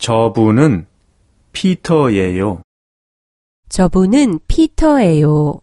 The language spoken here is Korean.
저분은 피터예요. 저분은 피터예요.